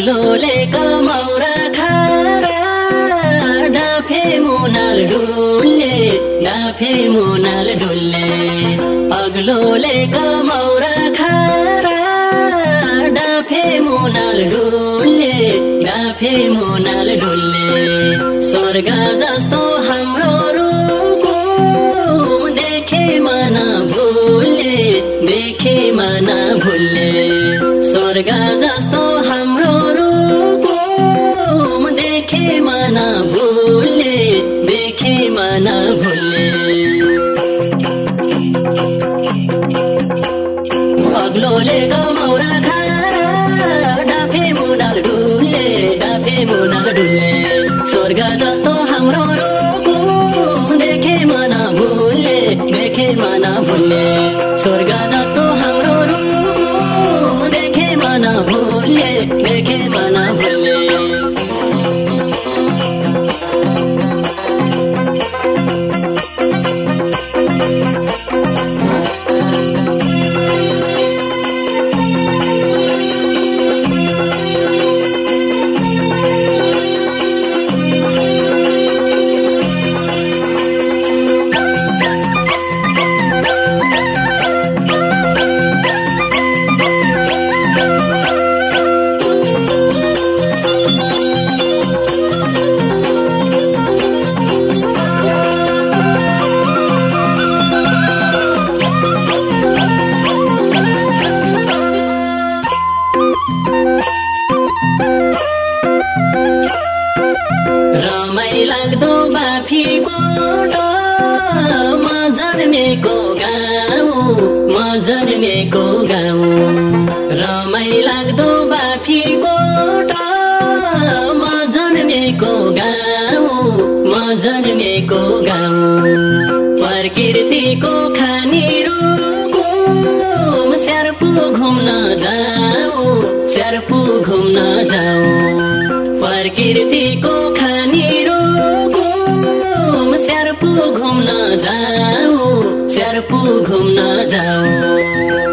अग्लोले कमौरा खारा डाफे मुनाल डुल्ले डाफे मुनाल डुल्ले। अग्लोले कमौरा खारा डाफे मुनाल डुल्ले डाफे मुनाल डुल्ले। स्वर्ग स्वर्ग जन्मेको गाउँ। प्रकृतिको खानी रुकुम स्यार्पु घुम्न जाऊ स्यार्पु घुम्न जाऊ। प्रकृतिको खानी रुकुम स्यार्पु घुम्न जाऊ स्यार्पु घुम्न जाऊ।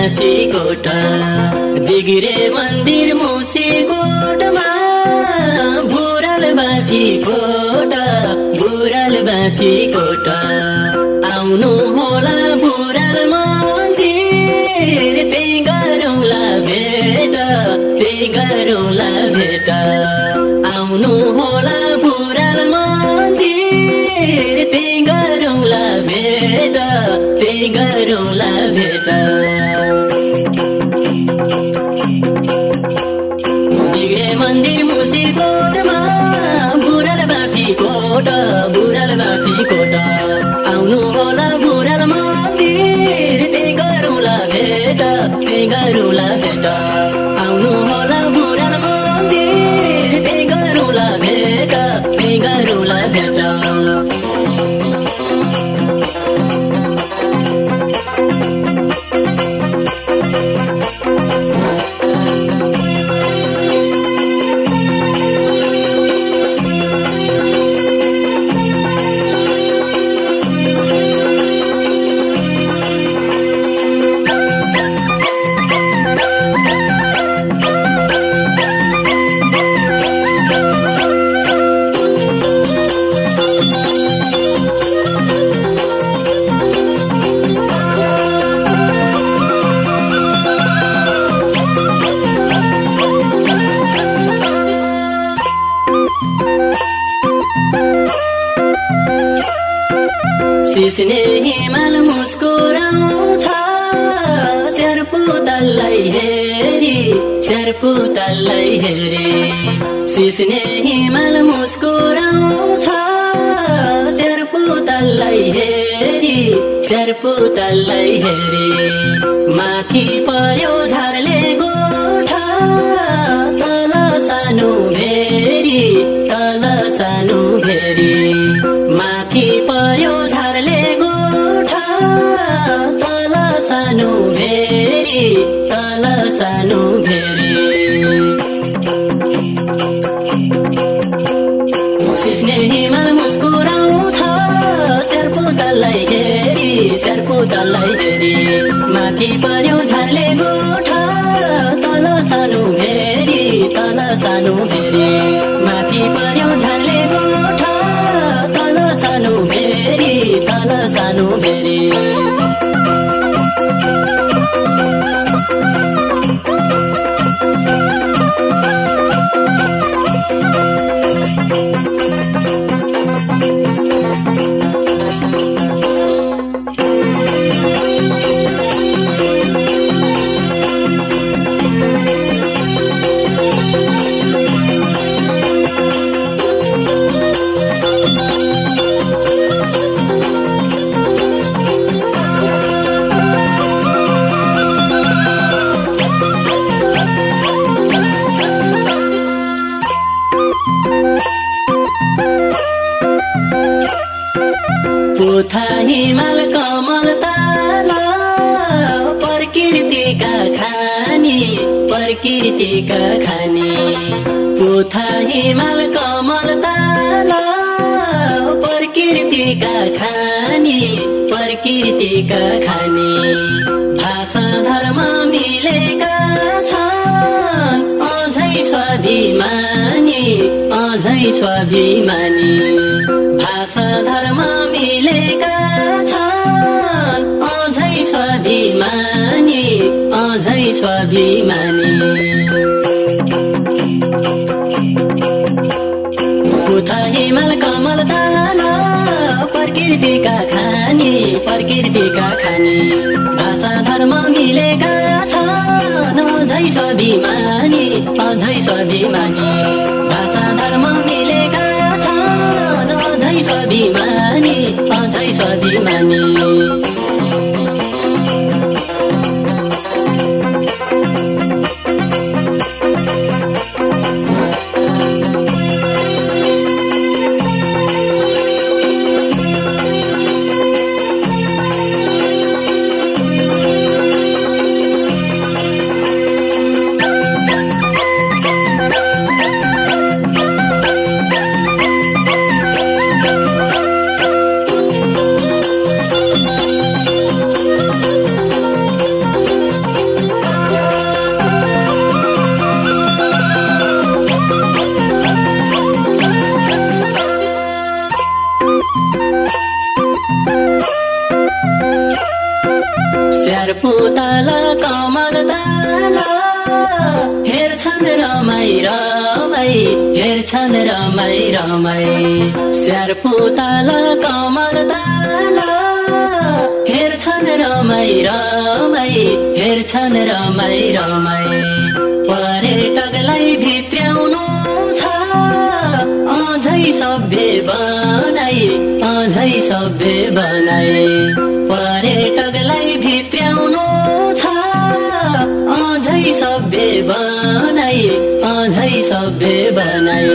बुराल बाफी कोटा दिगिरे मन्दिर मुसी गोठमा। बुराल बाफी कोटा बुराल बाफी कोटा आउनु होला बुराल मन्दिर त्यही गरौँला भेट त्यही गरौँला भेट। आउनु होला स्यारपुतललाई हेरी स्यारपुतललाई हेरी। सिस्ने हिमाल मुस्कुराउँछ स्यारपुतललाई हेरी स्यारपुतललाई हेरी। माथि पर्यो झारले माथि पर्यो झारले गोठा प्रकृतिका खानी पोथा हिमाल कमल ताल प्रकृतिका खानी प्रकृतिका खानी। भाषा धर्म मिलेका छन् अझै स्वाभिमानी अझै स्वाभिमानी। स्वाभिमानी। उता हिमाल कमल ताल प्रकृतिका खानी प्रकृतिका खानी। भाषा धर्म मिलेका छन् अझै स्वाभिमानी अझै स्वाभिमानी। भाषा धर्म मिलेका छन् अझै स्वाभिमानी अझै स्वाभिमानी। स्यारपुताल कमल ताल। हेर्छन् रमाई रमाई हेर्छन् रमाई रमाई। स्यारपुताल कमल ताल। हेर्छन् रमाई रमाई हेर्छन् रमाई रमाई। अझै सभ्य बनाई पर्यटकलाई भित्र्याउनु छ। सभ्य बनाई अझै सभ्य बनाई।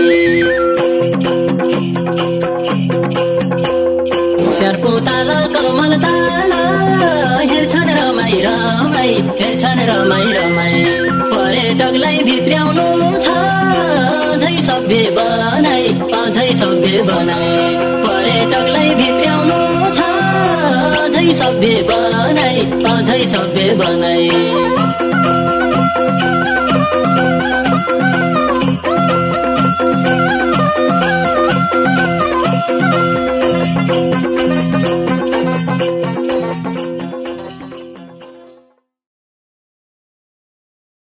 स्यार्पो ताल कमल ताल हेर्छन् रमाई रमाई हेर्छन् रमाई रमाई। पर्यटकलाई भित्र्याउनु छ। अझै सभ्य बनाई अझै सभ्य बनाई। पर्यटकलाई भित्र्याउनु छ। अझै सभ्य बनाई अझै सभ्य बनाई।